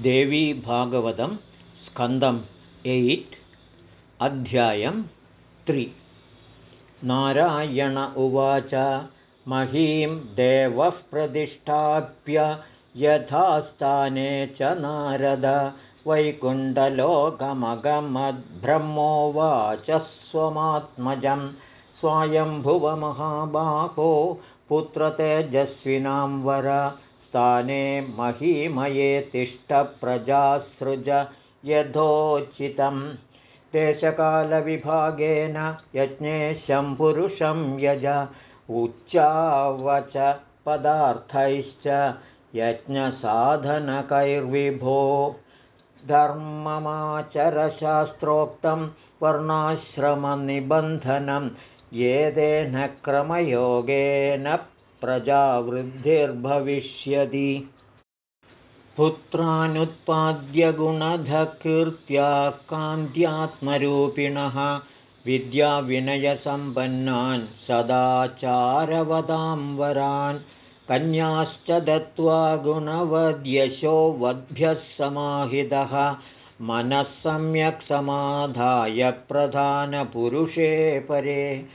देवी भागवतं स्कन्दम् एय्ट् अध्यायं त्रि। नारायण उवाच महीं देवः प्रतिष्ठाप्य यथास्थाने च नारद वैकुण्ठलोकमगमद्ब्रह्मोवाच स्वमात्मजं स्वायम्भुवमहाबाहो पुत्रतेजस्विनां वर स्थाने महीमये तिष्ठप्रजासृज यथोचितं। देशकालविभागेन यज्ञेशं पुरुषं यज उच्चावच पदार्थैश्च यज्ञसाधनकैर्विभो। धर्ममाचरशास्त्रोक्तं वर्णाश्रमनिबन्धनं येदेन क्रमयोगेन प्रजावृद्धिर्भविष्यति। पुत्रानुत्पाद्यगुणधकीर्त्या कान्त्यात्मरूपिणः विद्याविनयसम्पन्नान् सदाचारवदां वरान् कन्याश्च दत्त्वा गुणवद्यशो वद्भ्यः समाहितः। मनः सम्यक् समाधाय प्रधानपुरुषे परे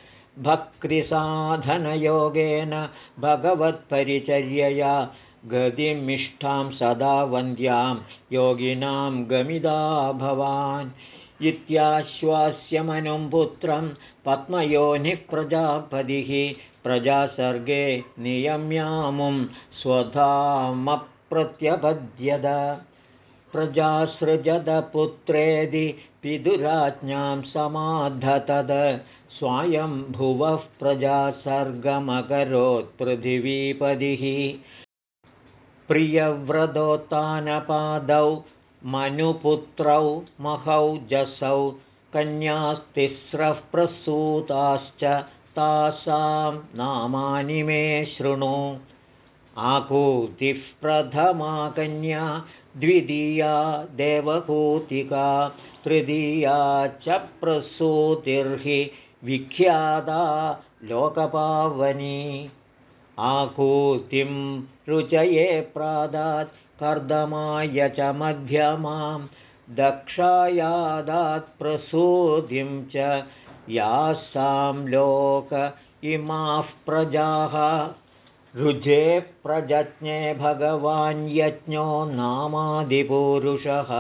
भक्तिसाधनयोगेन भगवत्परिचर्यया गतिमिष्ठां सदा वन्द्यां योगिनां गमिदा भवान्। इत्याश्वास्यमनुं पुत्रं पद्मयोनिः प्रजापतिः प्रजासर्गे नियम्यामुं स्वधामप्रत्यपद्यत प्रजासृजदपुत्रेदि पितुराज्ञां समाधतद। स्वायम्भुवः प्रजासर्गमकरोत्पृथिवीपदिः प्रियव्रतोत्तानपादौ मनुपुत्रौ महौजसौ कन्यास्तिस्रः प्रसूताश्च तासां नामानि मे शृणु आकूतिः प्रथमा कन्या द्वितीया देवहूतिका तृतीया च प्रसूतिर्हि विख्याता लोकपावनी। आकूतिं रुचये प्रादात् कर्दमाय च मध्यमां दक्षायादात् प्रसूतिं च यासां लोक इमाः प्रजाः रुजे प्रजज्ञे भगवान् यज्ञो नामादिपुरुषः।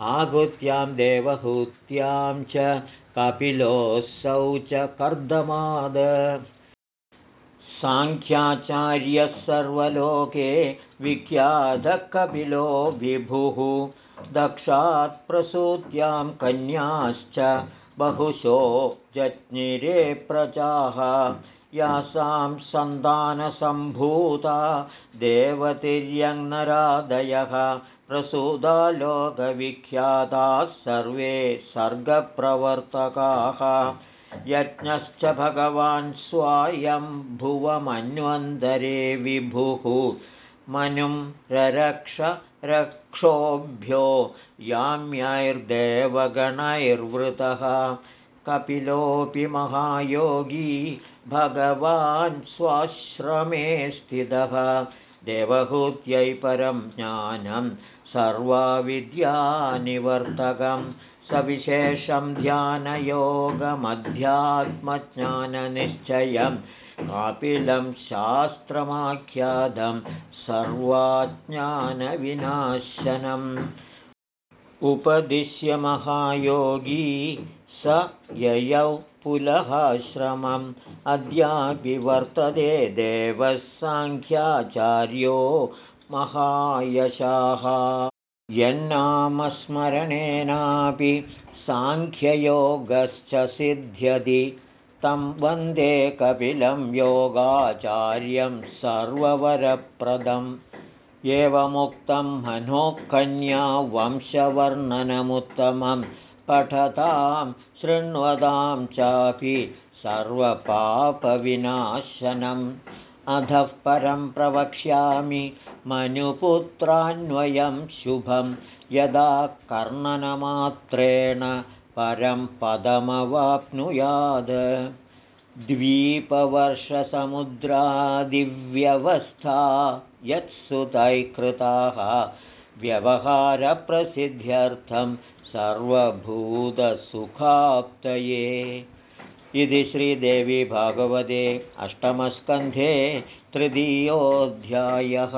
आहुत्यां देवहूत्यां च कपिलोऽसौ च कर्दमाद। साङ्ख्याचार्यः सर्वलोके विख्यातकपिलो विभुः। दक्षात् प्रसूत्यां कन्याश्च बहुशो जज्ञिरे प्रजाः यासां सन्तानसम्भूता देवतिर्यङ्नरादयः प्रसूदा लोकविख्याताः सर्वे सर्गप्रवर्तकाः। यज्ञश्च भगवान् स्वायं भुवमन्वन्तरे विभुः। मनुं ररक्ष रक्षोभ्यो याम्यैर्देवगणैर्वृतः कपिलोऽपि महायोगी भगवान् स्वाश्रमे स्थितः। देवहूत्यै परं ज्ञानं सर्वाविद्यानिवर्तकम् सविशेषं ध्यानयोगमध्यात्मज्ञाननिश्चयं। कापिलं शास्त्रमाख्यातं सर्वाज्ञानविनाशनम् उपदिश्य महायोगी स ययौ पुलहाश्रमम्। अद्यापि वर्तते देवः साङ्ख्याचार्यो महायशाः यन्नामस्मरणेनापि साङ्ख्ययोगश्च सिद्ध्यति। तं वन्दे कपिलं योगाचार्यं सर्ववरप्रदम् एवमुक्तं मनोकन्या वंशवर्णनमुत्तमं पठतां शृण्वतां चापि सर्वपापविनाशनम् अधः परं प्रवक्ष्यामि मनुपुत्रान्वयं शुभं यदा कर्णनमात्रेण परं पदमवाप्नुयाद द्वीपवर्षसमुद्रादिव्यवस्था यत्सुतैः कृताः। व्यवहारप्रसिद्ध्यर्थं सर्वभूतसुखाप्तये। इति श्रीदेवी भागवते अष्टमस्कन्धे तृतीयोऽध्यायः